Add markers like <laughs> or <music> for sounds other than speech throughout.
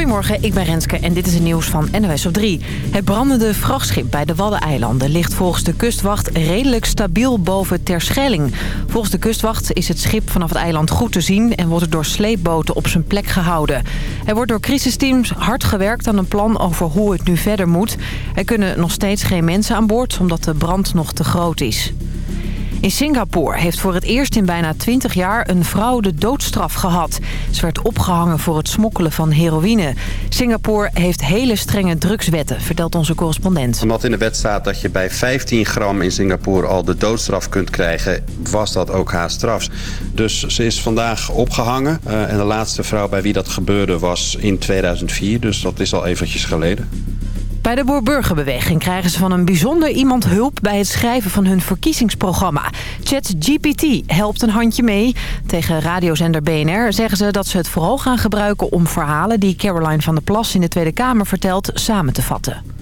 Goedemorgen, ik ben Renske en dit is het nieuws van NOS op 3. Het brandende vrachtschip bij de Waddeneilanden ligt volgens de kustwacht redelijk stabiel boven Terschelling. Volgens de kustwacht is het schip vanaf het eiland goed te zien en wordt het door sleepboten op zijn plek gehouden. Er wordt door crisisteams hard gewerkt aan een plan over hoe het nu verder moet. Er kunnen nog steeds geen mensen aan boord omdat de brand nog te groot is. In Singapore heeft voor het eerst in bijna 20 jaar een vrouw de doodstraf gehad. Ze werd opgehangen voor het smokkelen van heroïne. Singapore heeft hele strenge drugswetten, vertelt onze correspondent. Omdat in de wet staat dat je bij 15 gram in Singapore al de doodstraf kunt krijgen... was dat ook haar straf. Dus ze is vandaag opgehangen. Uh, en de laatste vrouw bij wie dat gebeurde was in 2004. Dus dat is al eventjes geleden. Bij de Boerburgerbeweging krijgen ze van een bijzonder iemand hulp bij het schrijven van hun verkiezingsprogramma. ChatGPT helpt een handje mee. Tegen radiozender BNR zeggen ze dat ze het vooral gaan gebruiken om verhalen die Caroline van der Plas in de Tweede Kamer vertelt samen te vatten.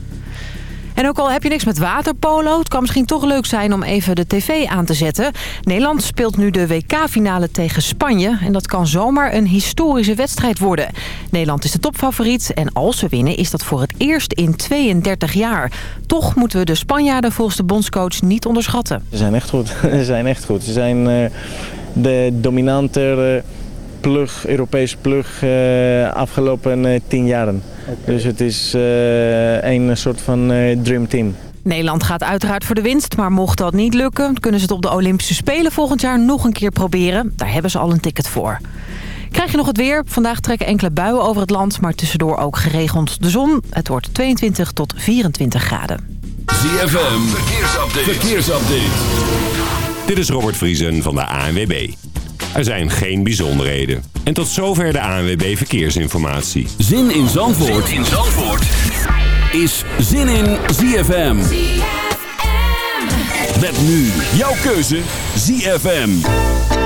En ook al heb je niks met waterpolo, het kan misschien toch leuk zijn om even de tv aan te zetten. Nederland speelt nu de WK-finale tegen Spanje en dat kan zomaar een historische wedstrijd worden. Nederland is de topfavoriet en als ze winnen is dat voor het eerst in 32 jaar. Toch moeten we de Spanjaarden volgens de bondscoach niet onderschatten. Ze zijn echt goed. <laughs> Ze zijn echt goed. Ze zijn uh, de dominanter plug, Europese plug uh, afgelopen uh, tien jaren. Okay. Dus het is uh, een soort van dreamteam. Nederland gaat uiteraard voor de winst, maar mocht dat niet lukken... kunnen ze het op de Olympische Spelen volgend jaar nog een keer proberen. Daar hebben ze al een ticket voor. Krijg je nog het weer? Vandaag trekken enkele buien over het land, maar tussendoor ook geregeld de zon. Het wordt 22 tot 24 graden. ZFM, verkeersupdate. verkeersupdate. Dit is Robert Vriesen van de ANWB. Er zijn geen bijzonderheden. En tot zover de ANWB Verkeersinformatie. Zin in Zandvoort, zin in Zandvoort. is Zin in ZFM. ZFM. Met nu jouw keuze ZFM.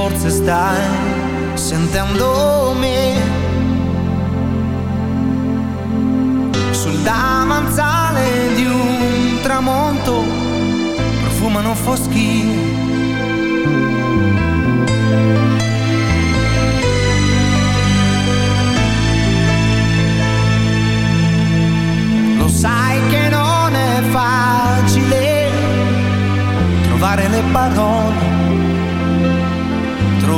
Forse stai sentendo me. Sul davanzale di un tramonto profumano foschie sai che non è facile trovare le parole,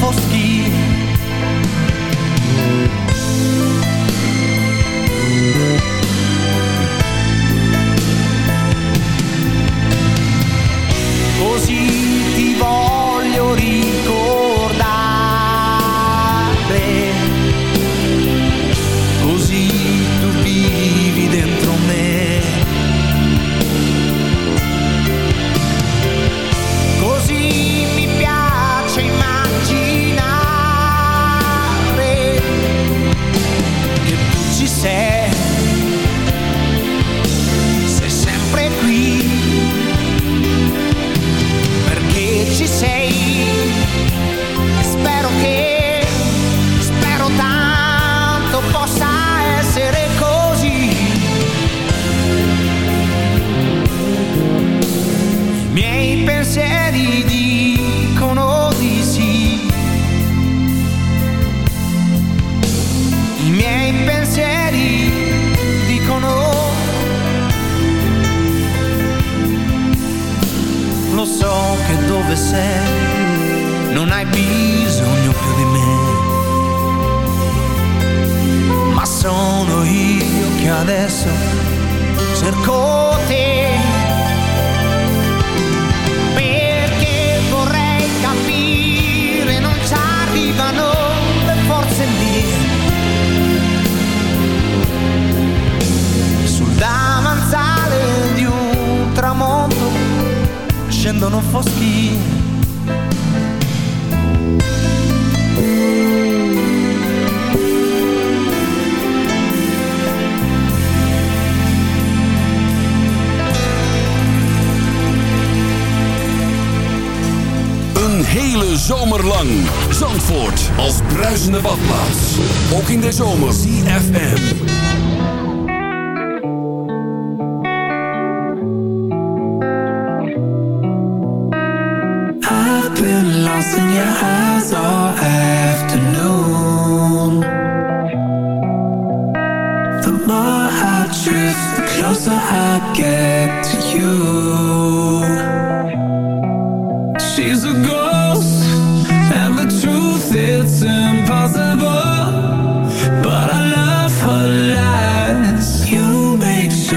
foschi.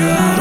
You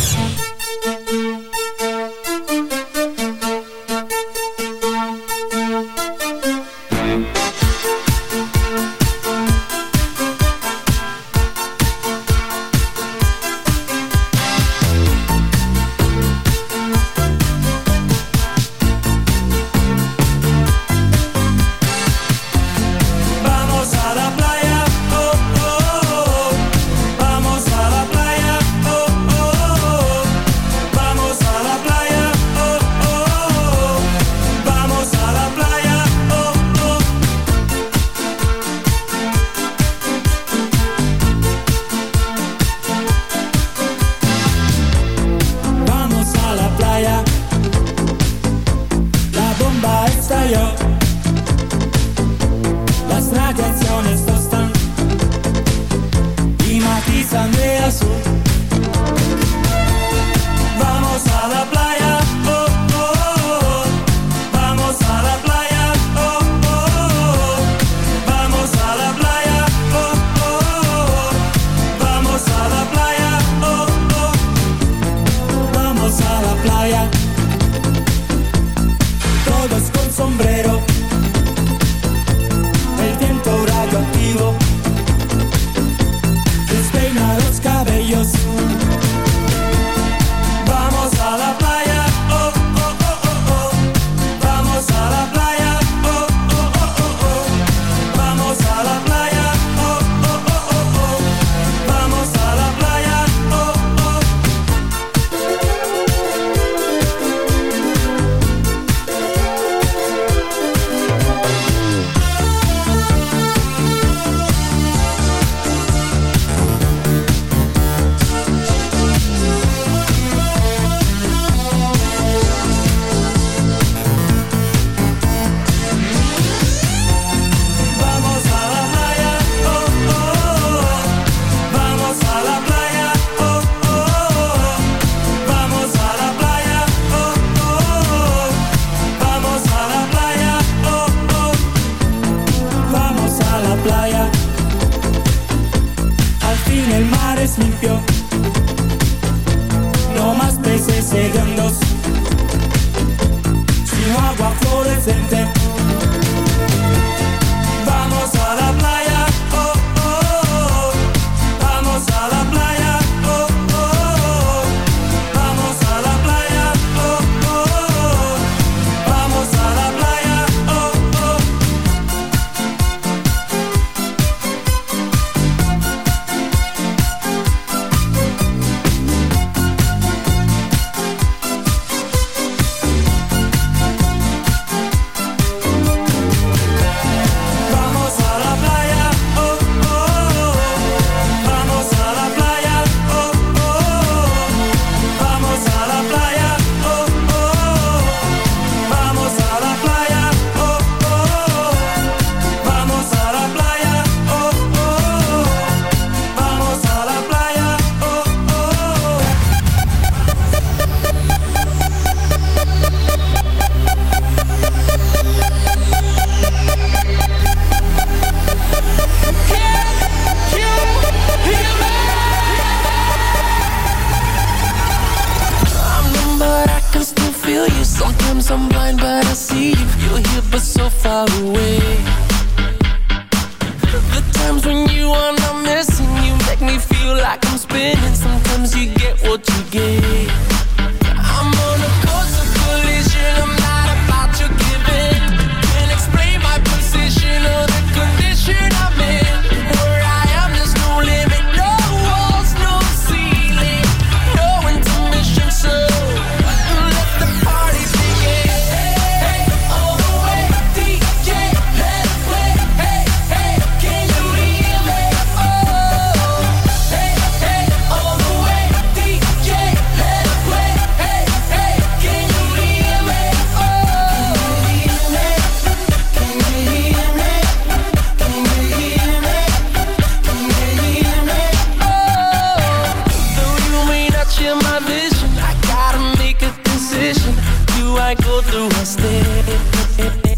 share my vision. I gotta make a decision. Do I go through or stay?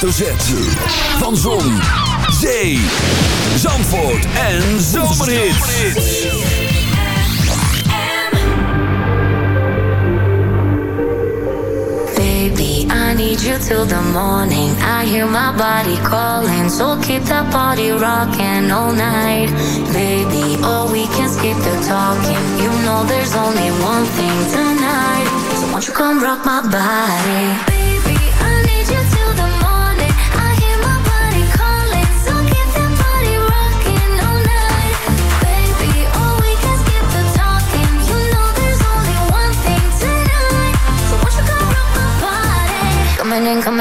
Hoofdletter. Van Zon, Zee, Zandvoort en Zomerhits. Baby, I need you till the morning. I hear my body calling, so keep that body rocking all night. Baby, oh, we can skip the talking. You know there's only one thing tonight. So won't you come rock my body?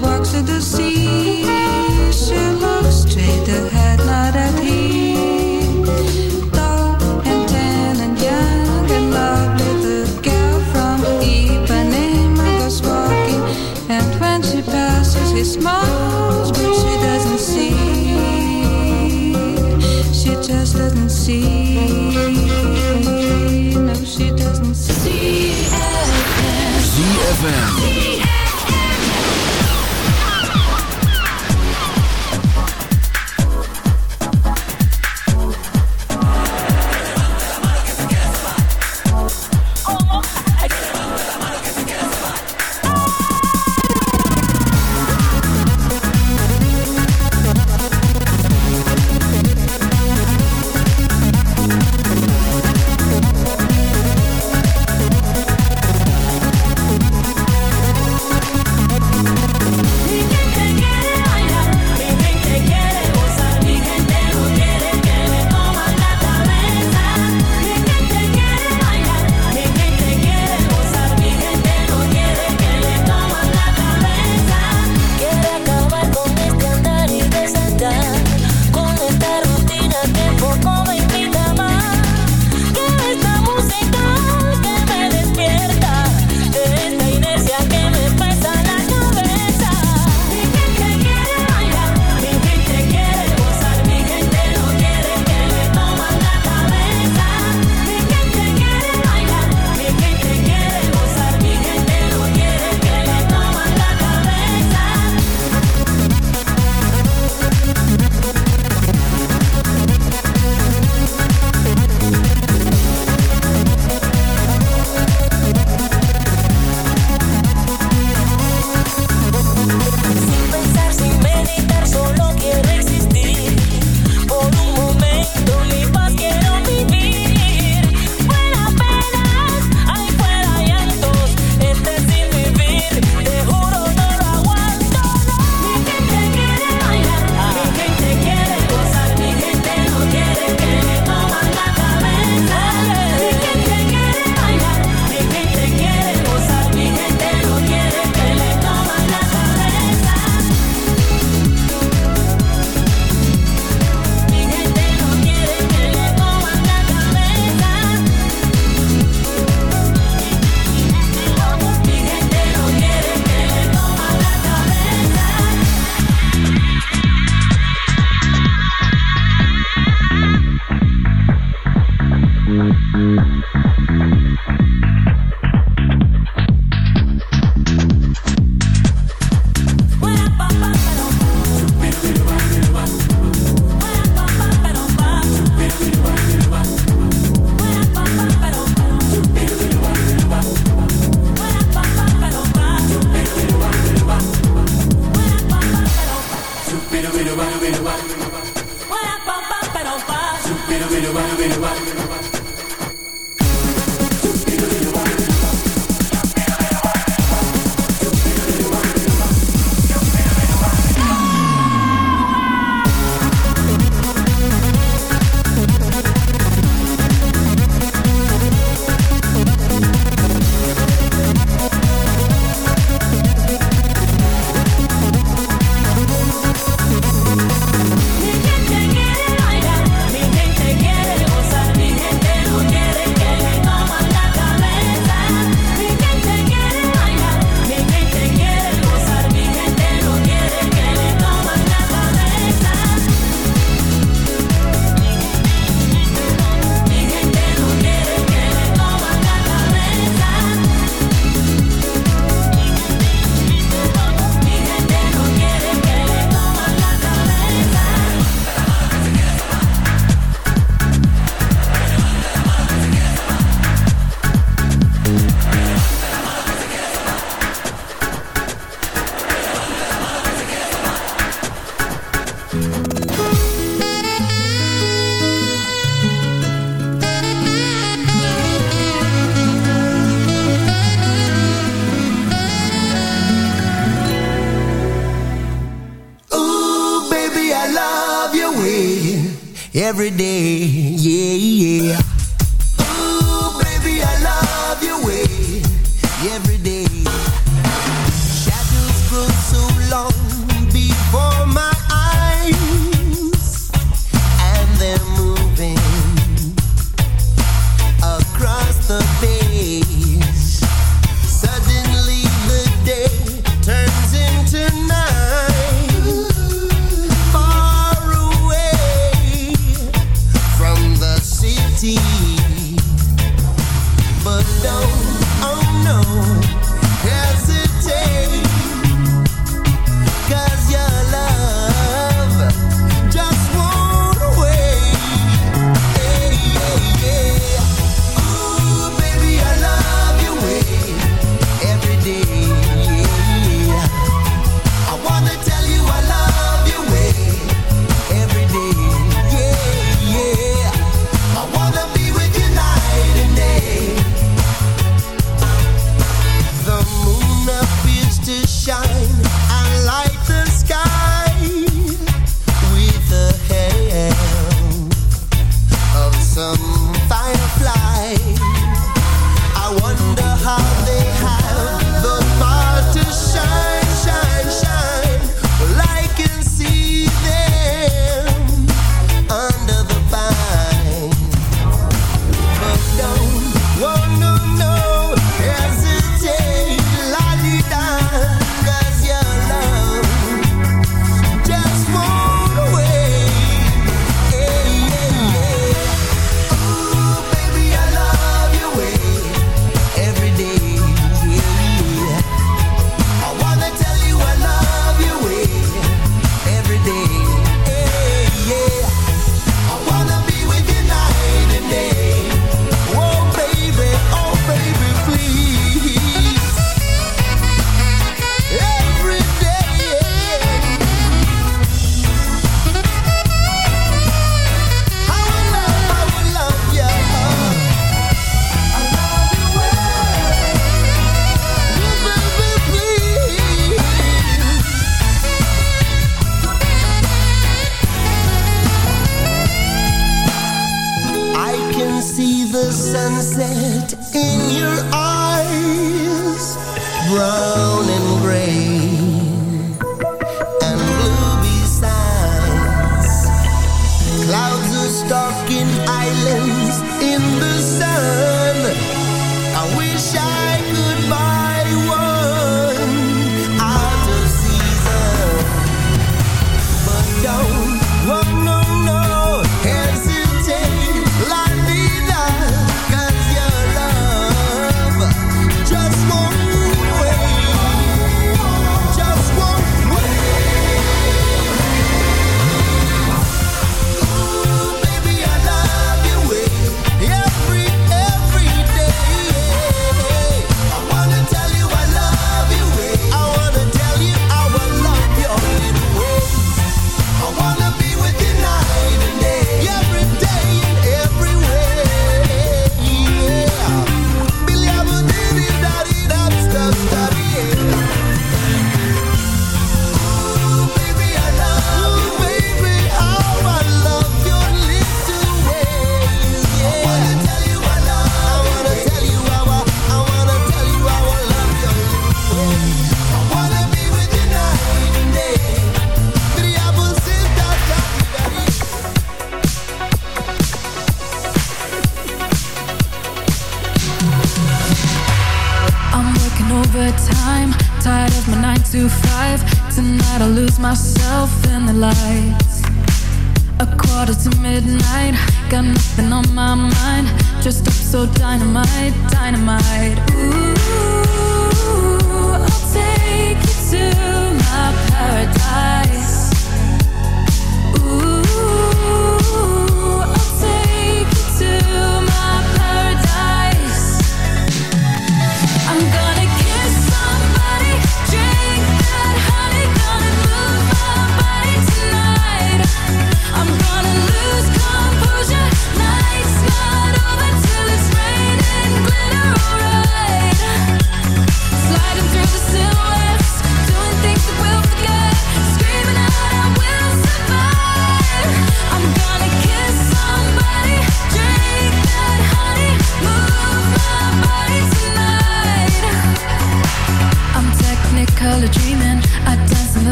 walks at the sea. She looks straight ahead, not at him. Tall and tan and young and lovely, the girl from Ipanema goes walking. And when she passes, he smiles, but she doesn't see. She just doesn't see. No, she doesn't see. ZFM.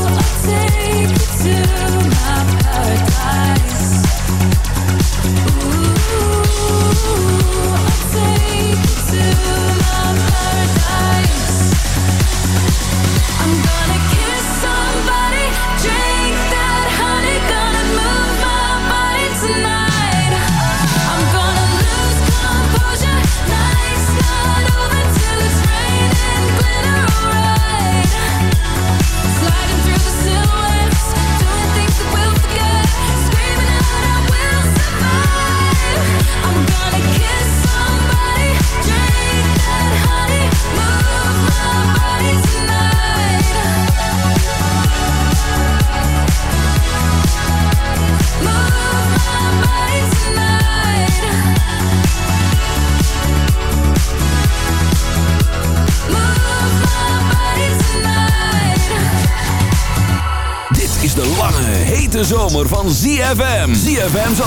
I'll Take you to my paradise.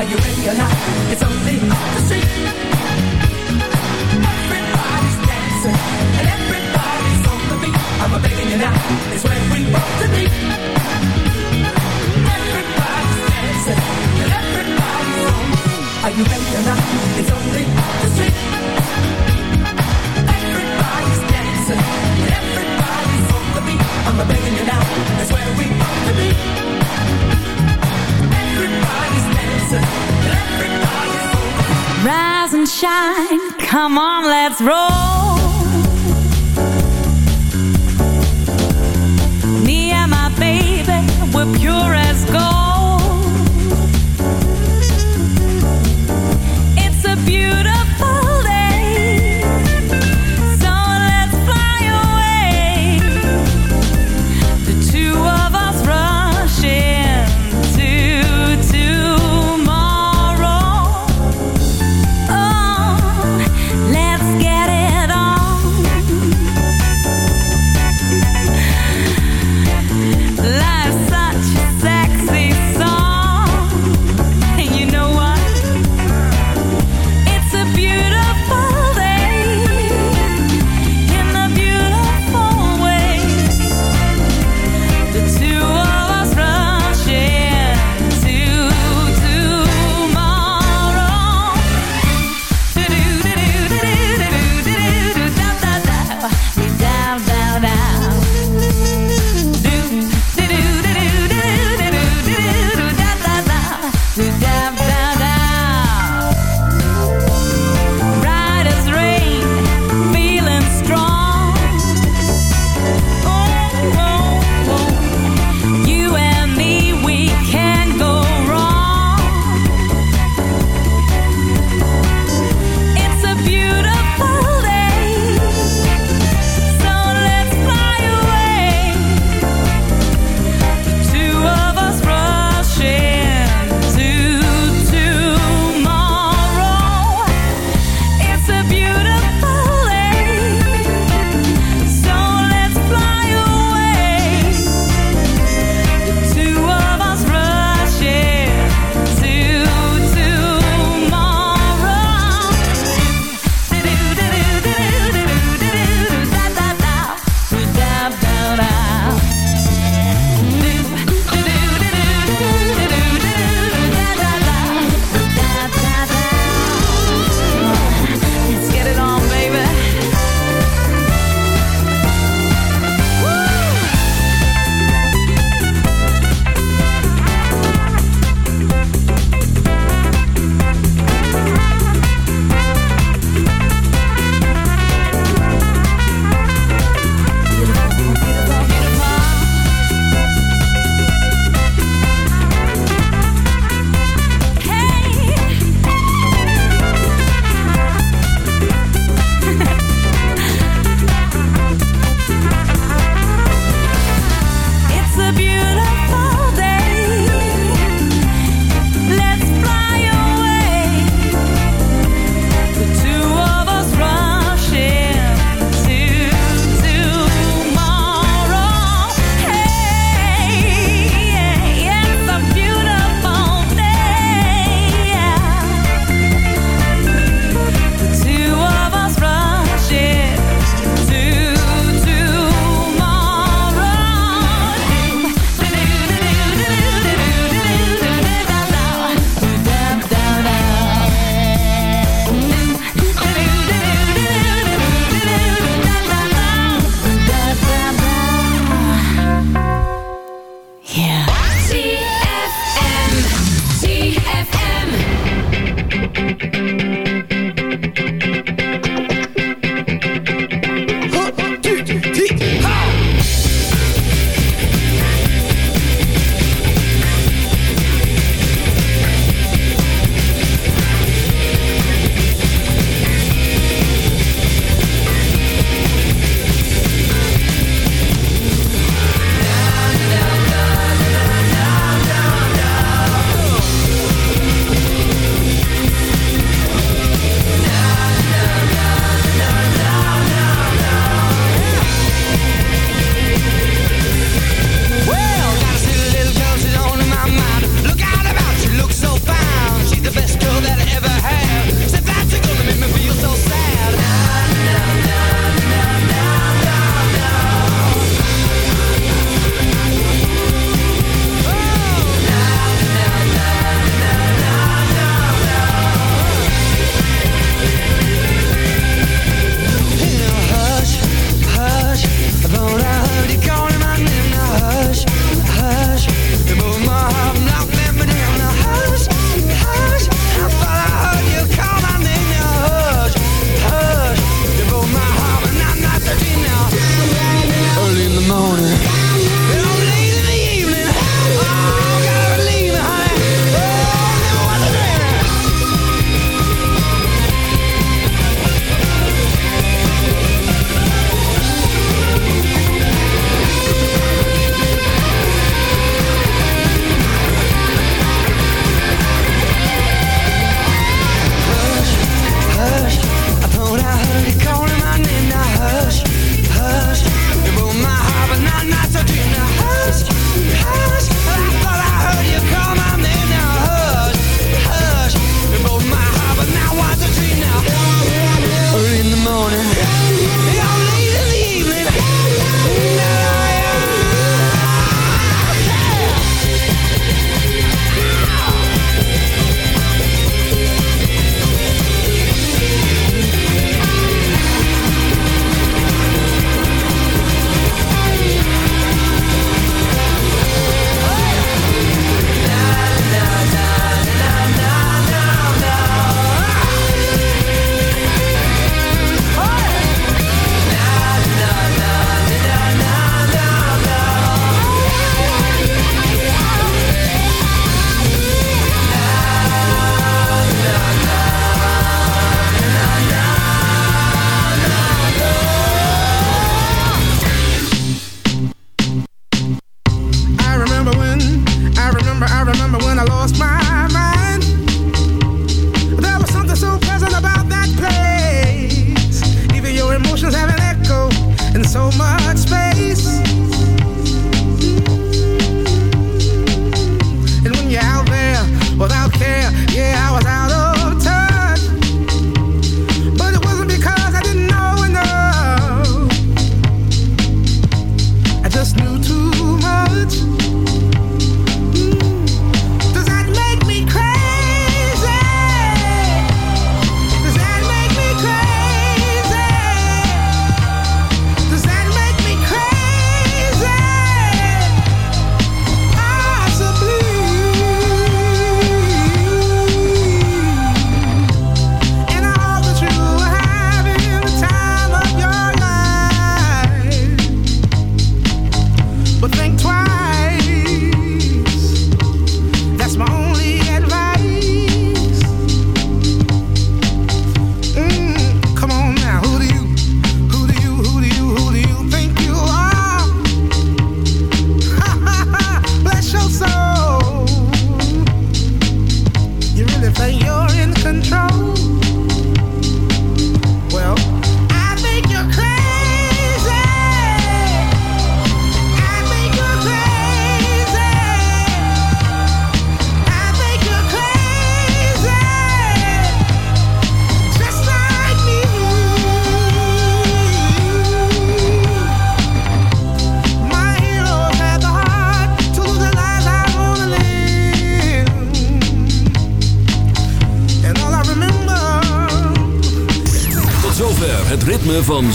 Are you ready or not? It's only up the street. Everybody's dancing and everybody's on the beat. I'm a begging you now. It's where we both to be. Everybody's dancing and everybody's on. the beat. Are you ready or not? Rise and shine, come on, let's roll. Me and my baby, we're pure as gold.